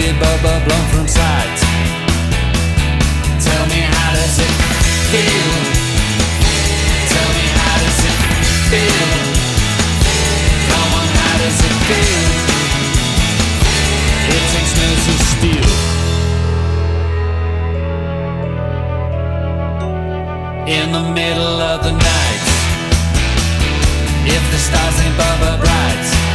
be bubble blown from sight. Tell me how does it feel? Tell me how does it feel? Come on, how does it feel? It takes nerves of steel. In the middle of the night, if the stars ain't bubba bright.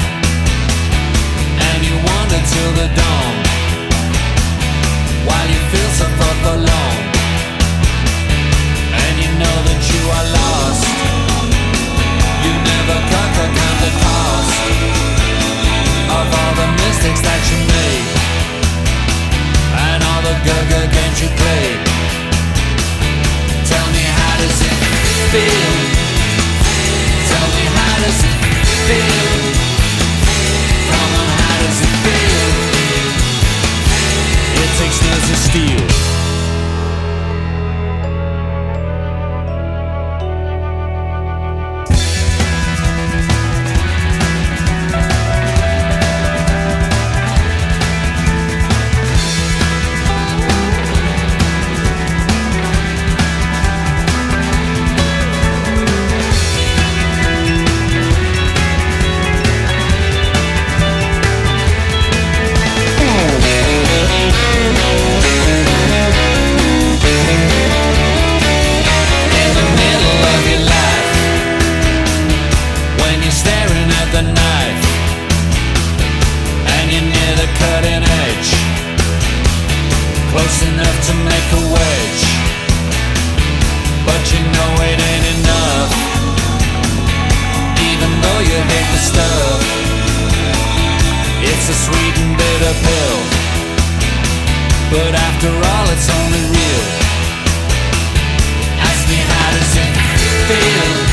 Nerves you're near the cutting edge. Close enough to make a wedge. But you know it ain't enough. Even though you hate the stuff It's a sweet and bitter pill. But after all it's only real. Ask me how does it feel?